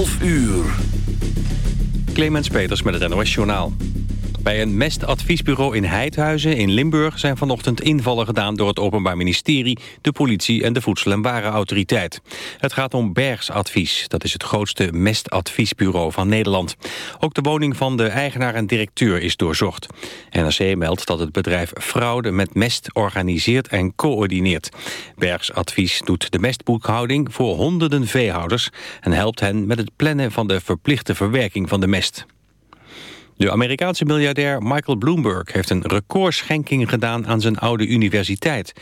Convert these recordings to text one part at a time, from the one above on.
12 uur. Clemens Peters met het NOS Journaal. Bij een mestadviesbureau in Heidhuizen in Limburg... zijn vanochtend invallen gedaan door het Openbaar Ministerie... de politie en de Voedsel- en Warenautoriteit. Het gaat om Bergsadvies. Dat is het grootste mestadviesbureau van Nederland. Ook de woning van de eigenaar en directeur is doorzocht. NRC meldt dat het bedrijf fraude met mest organiseert en coördineert. Bergsadvies doet de mestboekhouding voor honderden veehouders... en helpt hen met het plannen van de verplichte verwerking van de mest. De Amerikaanse miljardair Michael Bloomberg heeft een recordschenking gedaan aan zijn oude universiteit.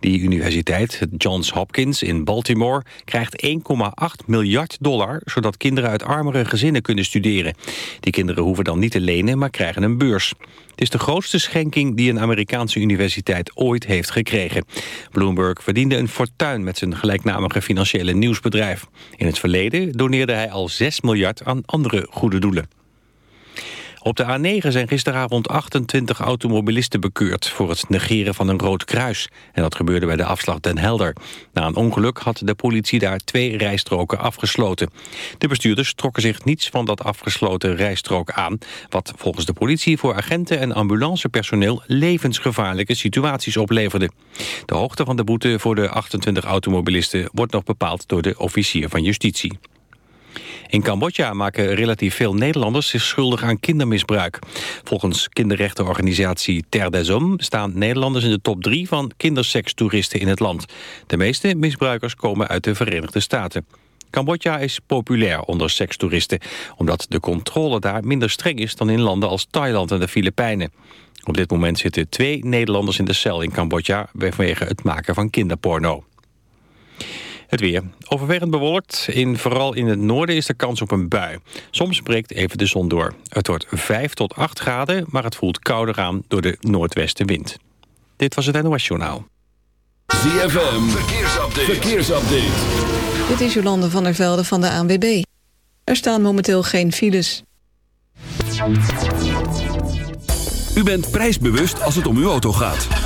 Die universiteit, Johns Hopkins in Baltimore, krijgt 1,8 miljard dollar, zodat kinderen uit armere gezinnen kunnen studeren. Die kinderen hoeven dan niet te lenen, maar krijgen een beurs. Het is de grootste schenking die een Amerikaanse universiteit ooit heeft gekregen. Bloomberg verdiende een fortuin met zijn gelijknamige financiële nieuwsbedrijf. In het verleden doneerde hij al 6 miljard aan andere goede doelen. Op de A9 zijn gisteravond 28 automobilisten bekeurd... voor het negeren van een rood kruis. En dat gebeurde bij de afslag Den Helder. Na een ongeluk had de politie daar twee rijstroken afgesloten. De bestuurders trokken zich niets van dat afgesloten rijstrook aan... wat volgens de politie voor agenten en ambulancepersoneel... levensgevaarlijke situaties opleverde. De hoogte van de boete voor de 28 automobilisten... wordt nog bepaald door de officier van justitie. In Cambodja maken relatief veel Nederlanders zich schuldig aan kindermisbruik. Volgens kinderrechtenorganisatie Terre des staan Nederlanders in de top 3 van kindersekstoeristen in het land. De meeste misbruikers komen uit de Verenigde Staten. Cambodja is populair onder sekstoeristen, omdat de controle daar minder streng is dan in landen als Thailand en de Filipijnen. Op dit moment zitten twee Nederlanders in de cel in Cambodja vanwege het maken van kinderporno. Het weer. Overwegend bewolkt. In, vooral in het noorden is de kans op een bui. Soms breekt even de zon door. Het wordt 5 tot 8 graden, maar het voelt kouder aan door de noordwestenwind. Dit was het NOS Journaal. ZFM. Verkeersupdate. Verkeersupdate. Dit is Jolande van der Velde van de ANWB. Er staan momenteel geen files. U bent prijsbewust als het om uw auto gaat.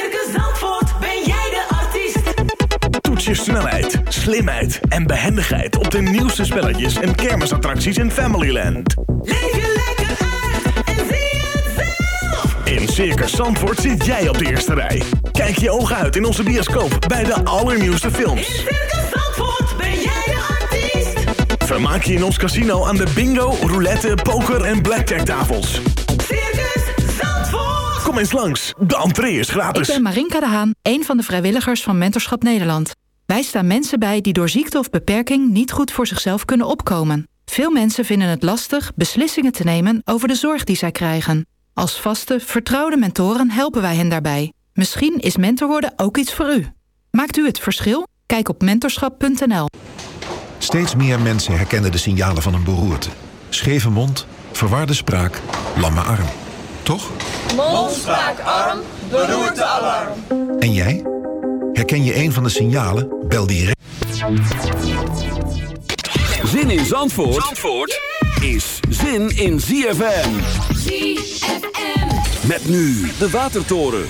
Toets je snelheid, slimheid en behendigheid op de nieuwste spelletjes en kermisattracties in Familyland. Leef je lekker uit en zie het zelf. In Circus Zandvoort zit jij op de eerste rij. Kijk je ogen uit in onze bioscoop bij de allernieuwste films. In Circus Zandvoort ben jij de artiest. Vermaak je in ons casino aan de bingo, roulette, poker en blackjack tafels. Circus Zandvoort. Kom eens langs, de entree is Ik gratis. ben Marinka de Haan, een van de vrijwilligers van Mentorschap Nederland. Wij staan mensen bij die door ziekte of beperking niet goed voor zichzelf kunnen opkomen. Veel mensen vinden het lastig beslissingen te nemen over de zorg die zij krijgen. Als vaste, vertrouwde mentoren helpen wij hen daarbij. Misschien is mentor worden ook iets voor u. Maakt u het verschil? Kijk op mentorschap.nl. Steeds meer mensen herkennen de signalen van een beroerte. Scheve mond, verwarde spraak, lamme arm. Toch? Mond, spraak, arm, beroerte, alarm. En jij? Herken je een van de signalen? Bel direct. Zin in Zandvoort, Zandvoort is zin in ZFM. ZFM. Met nu de Watertoren.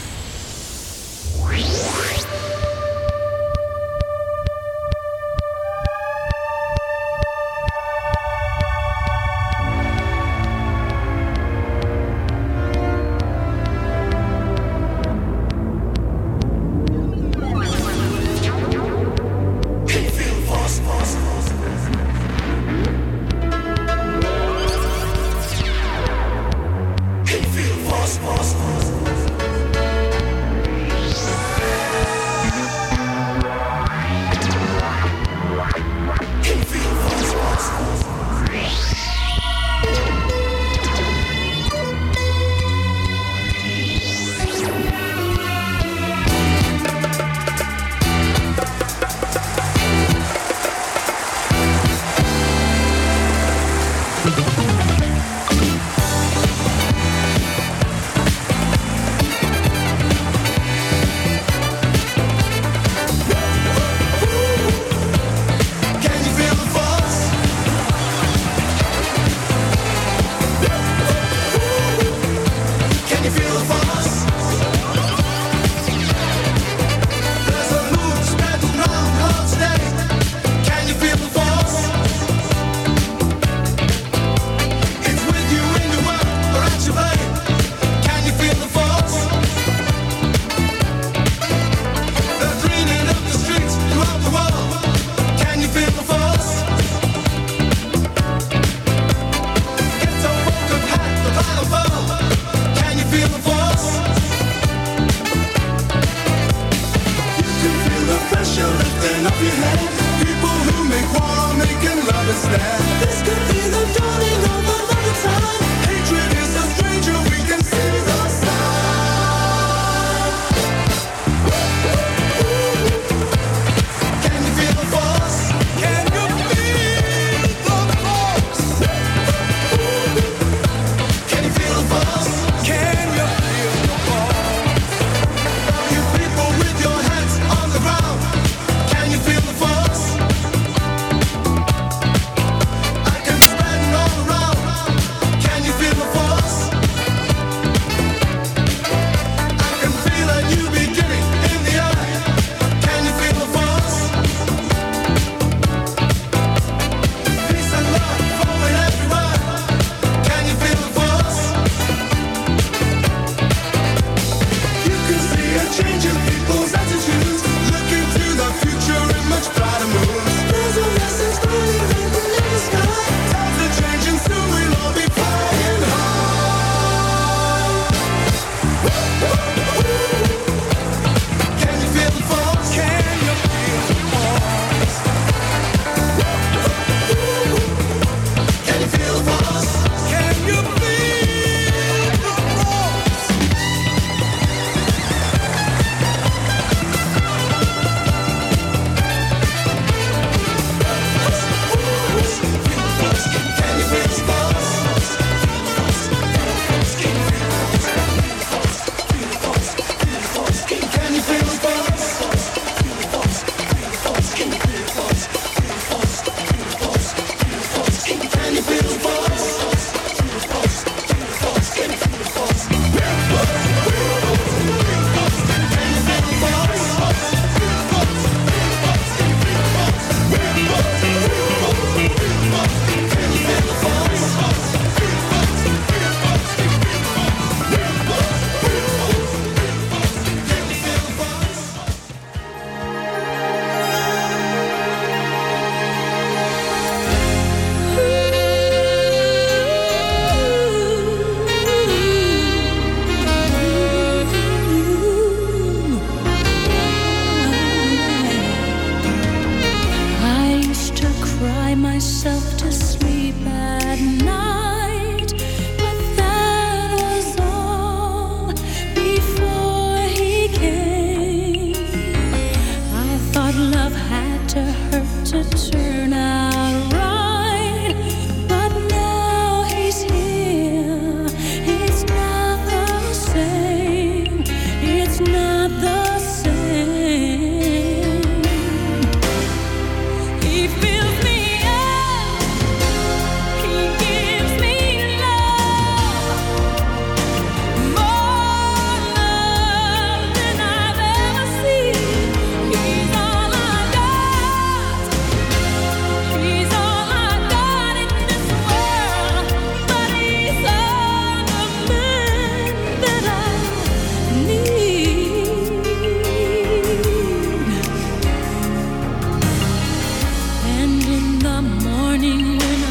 morning when I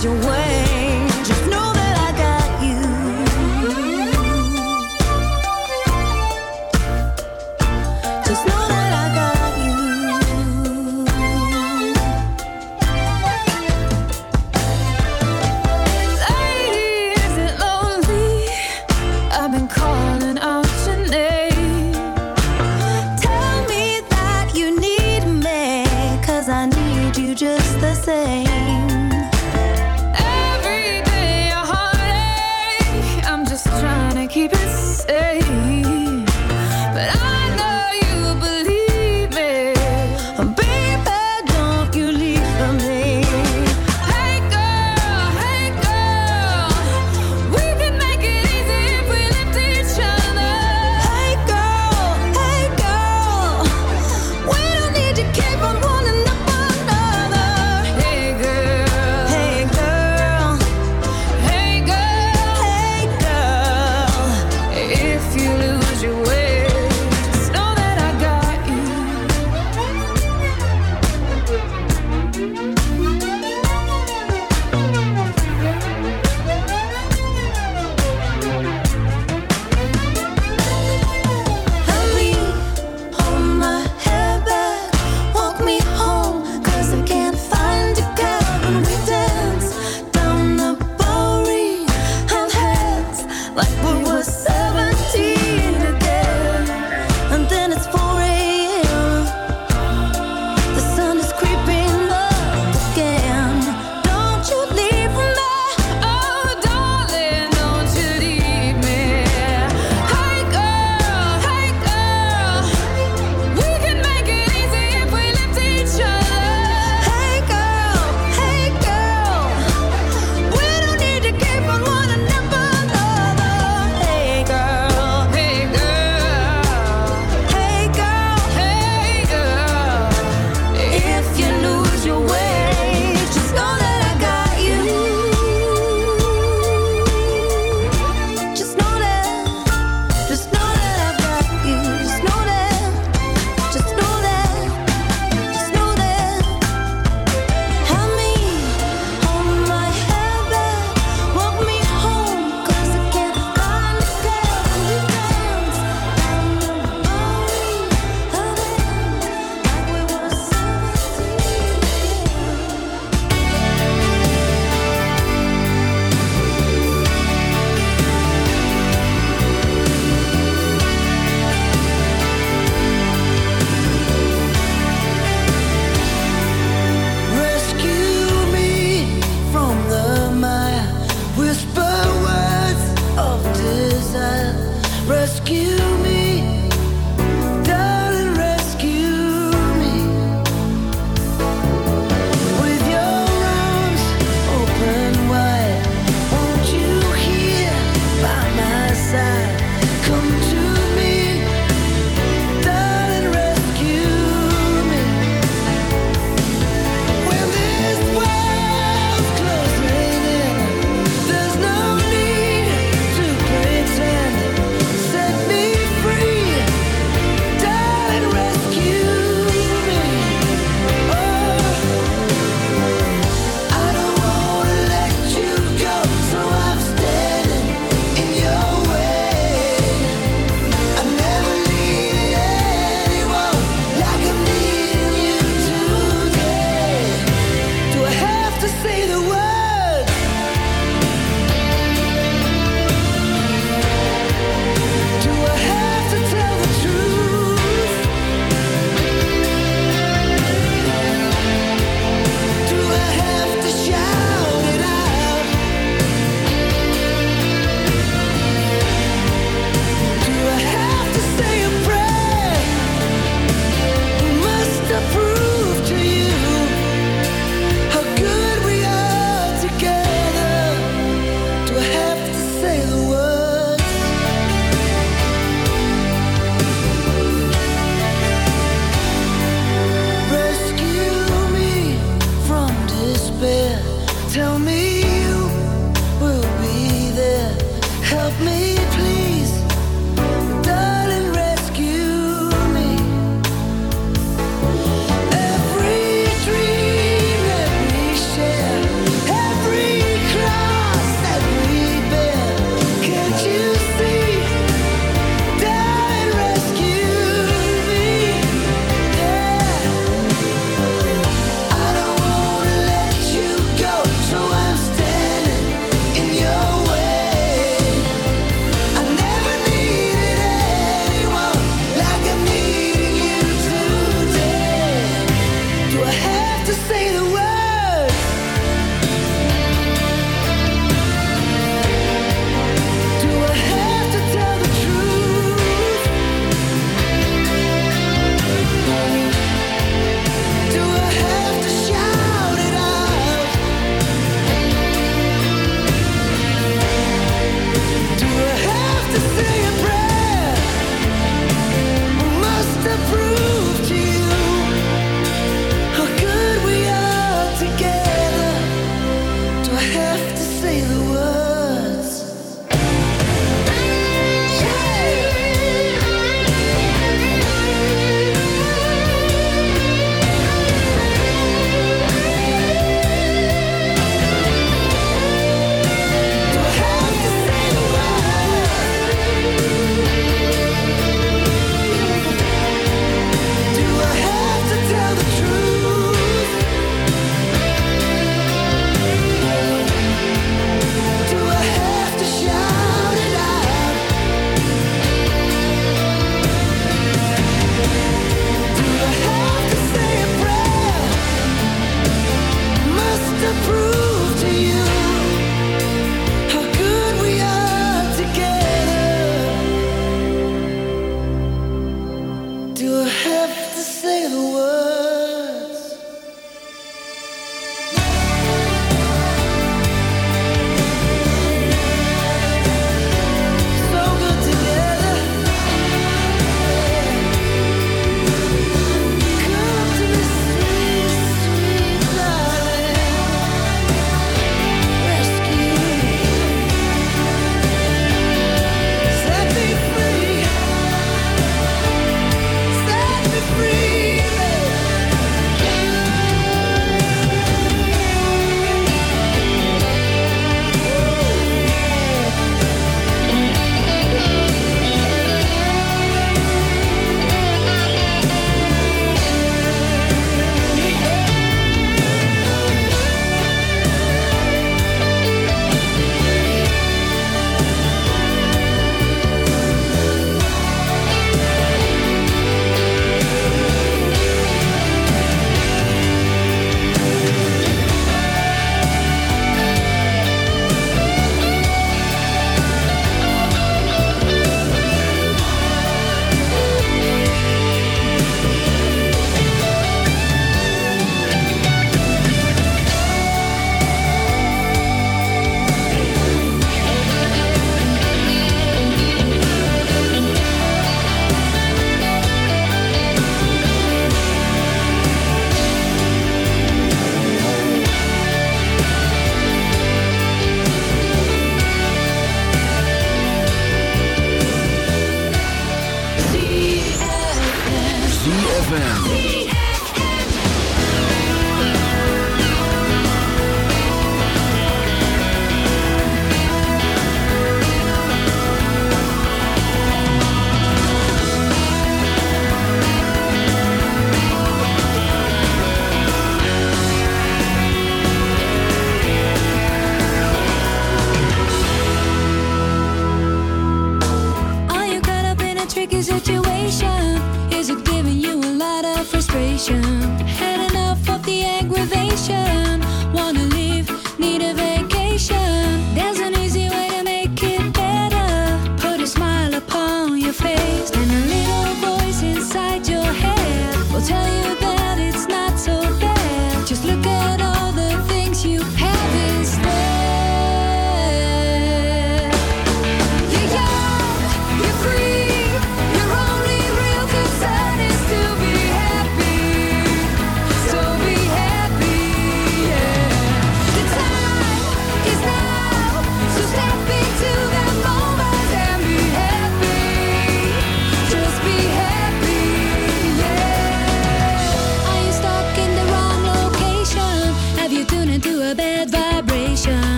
your way.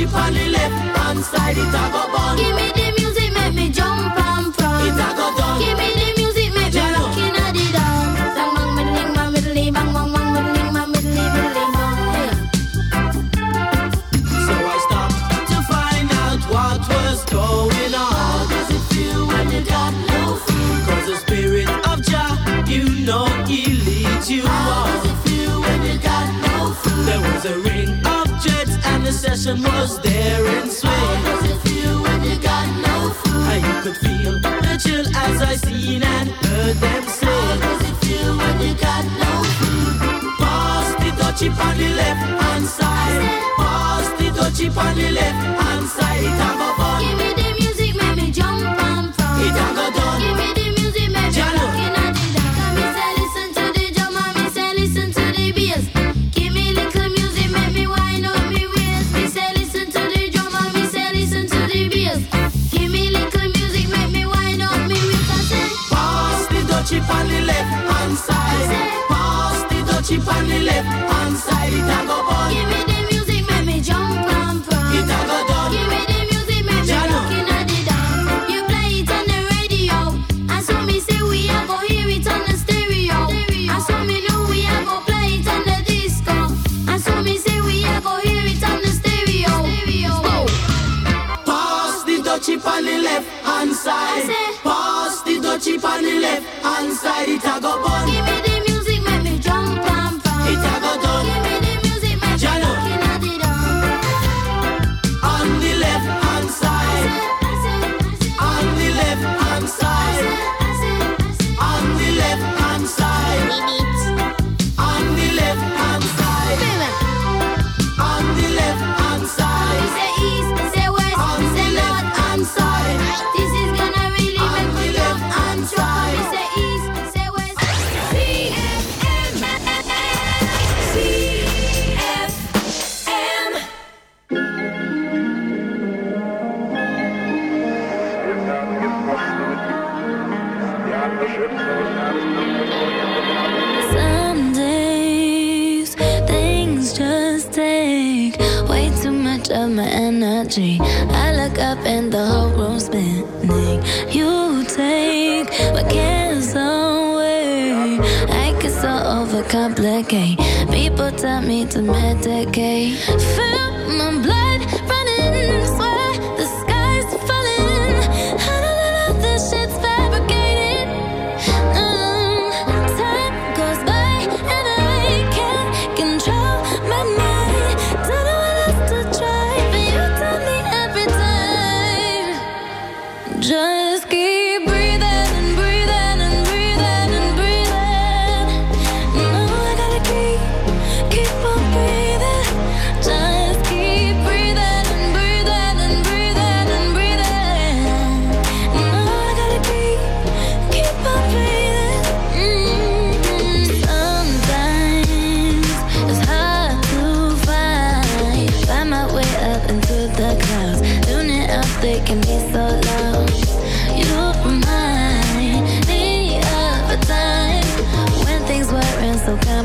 you it on the left hand side, it a go bang. Give me passion was there and swing. How does it feel when you got no food? I could feel the chill as I seen and heard them say. How does it feel when you got no food? Pass the touchy on the left hand side. Pass the touchy on the left hand side. Have a fun. Give me the music, make me jump and from. It go done. Give me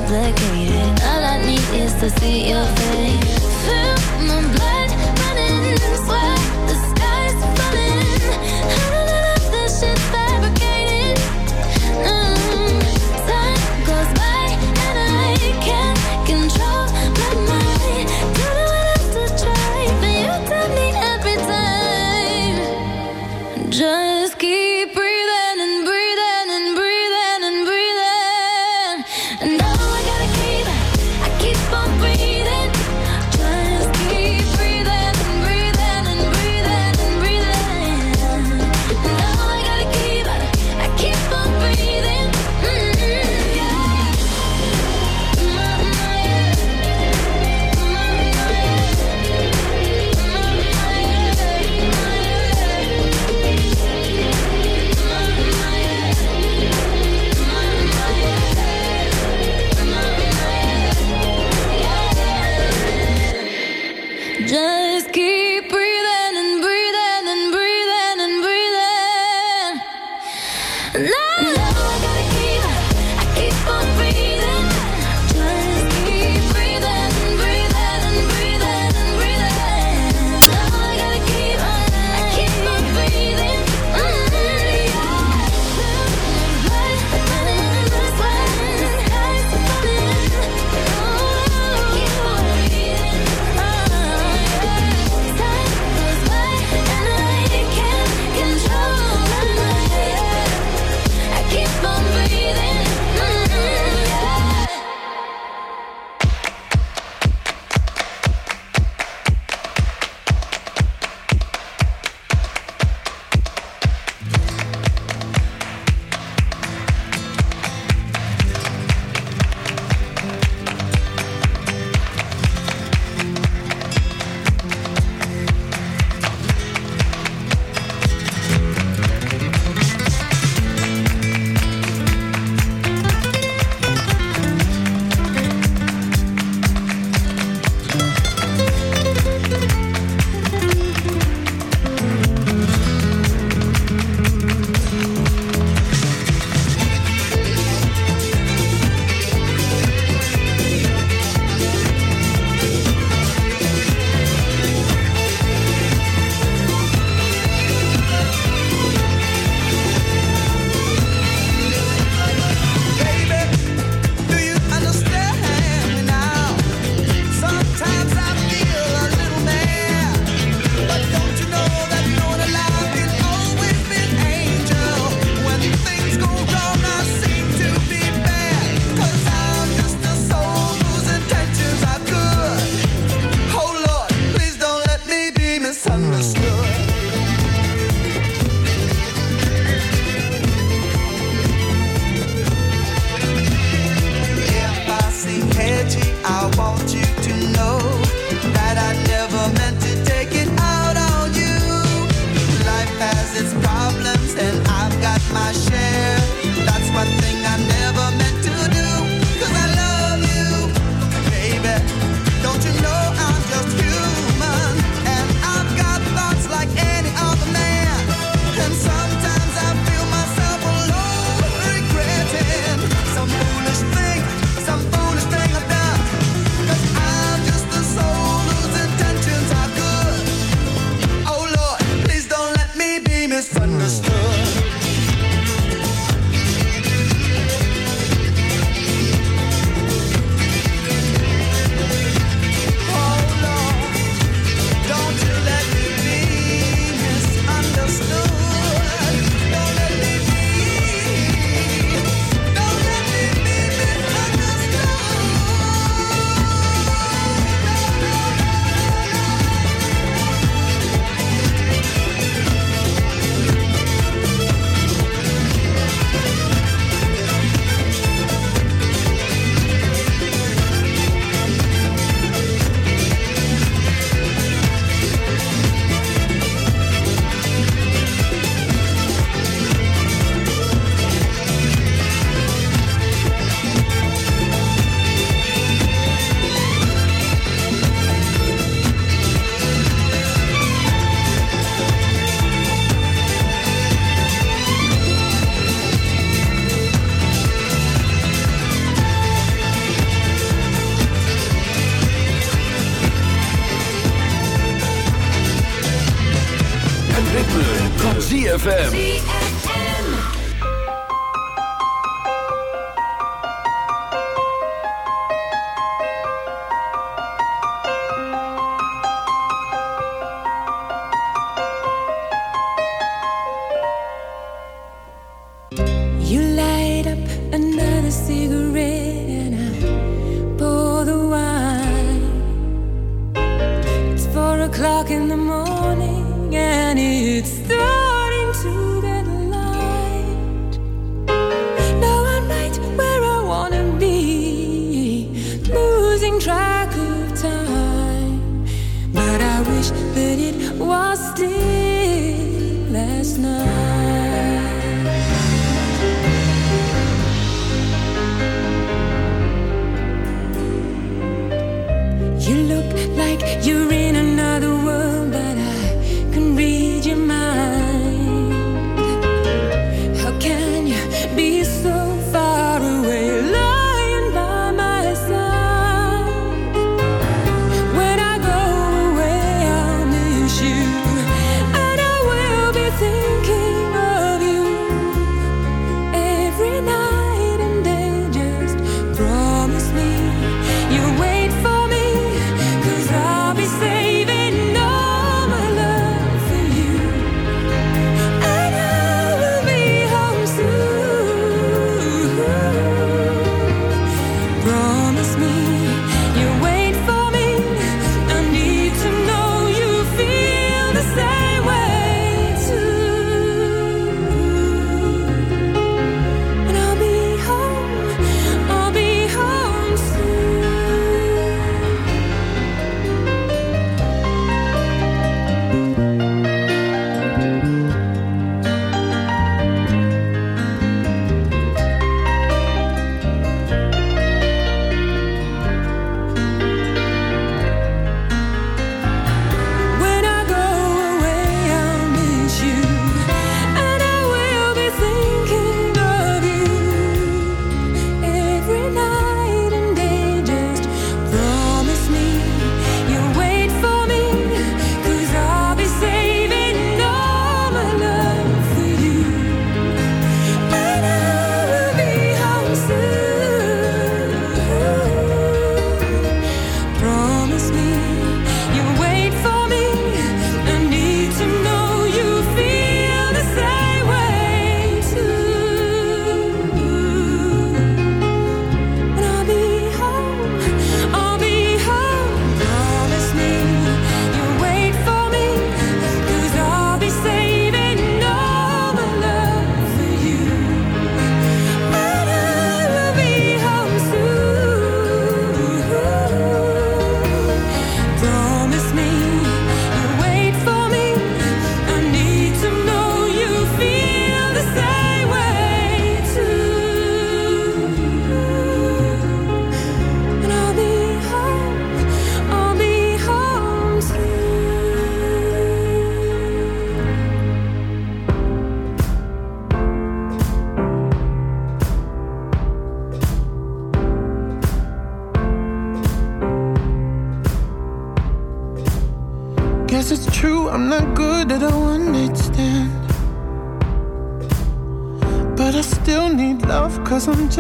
complicated. All I need is to see your face. Fill my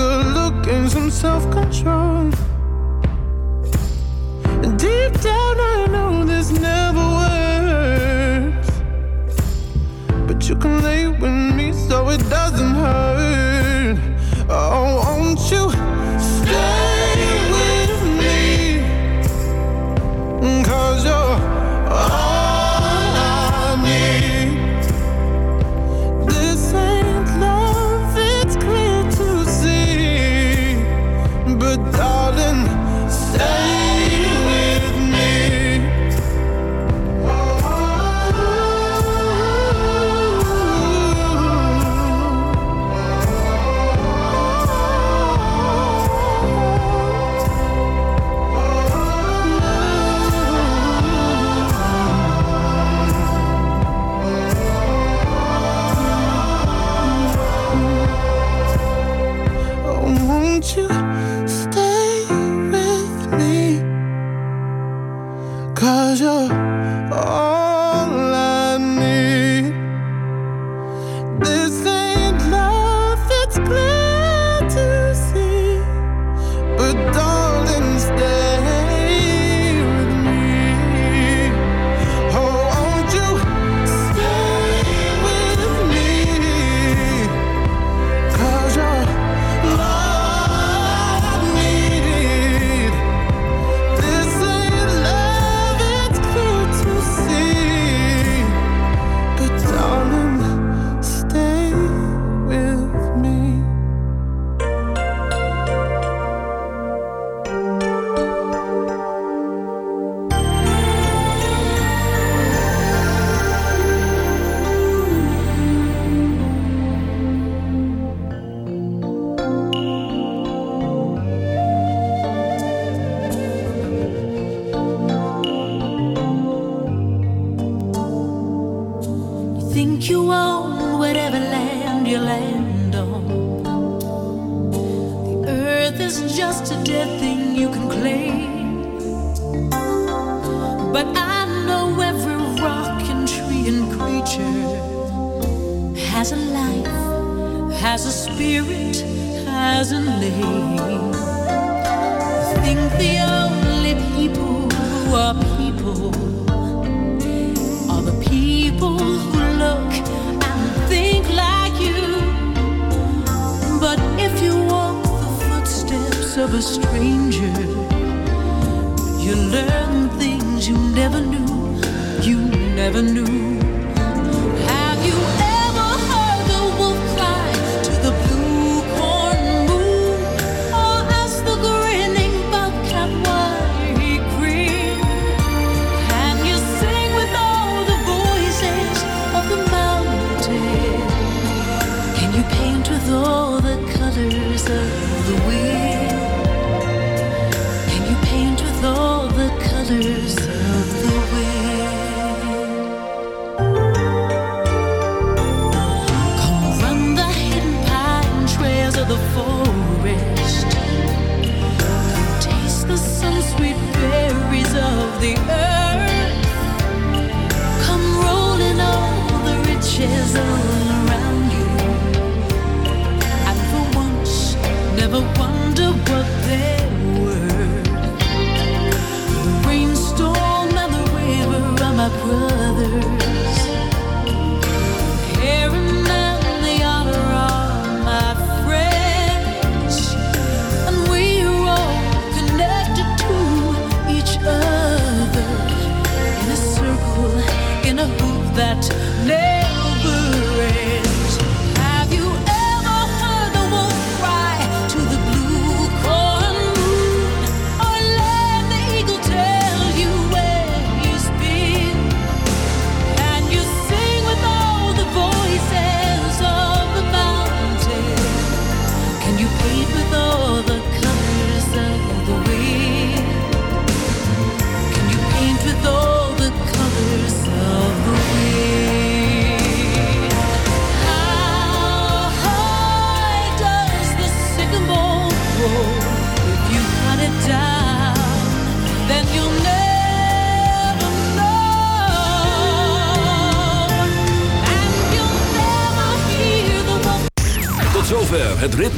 good looking, some self control. pieces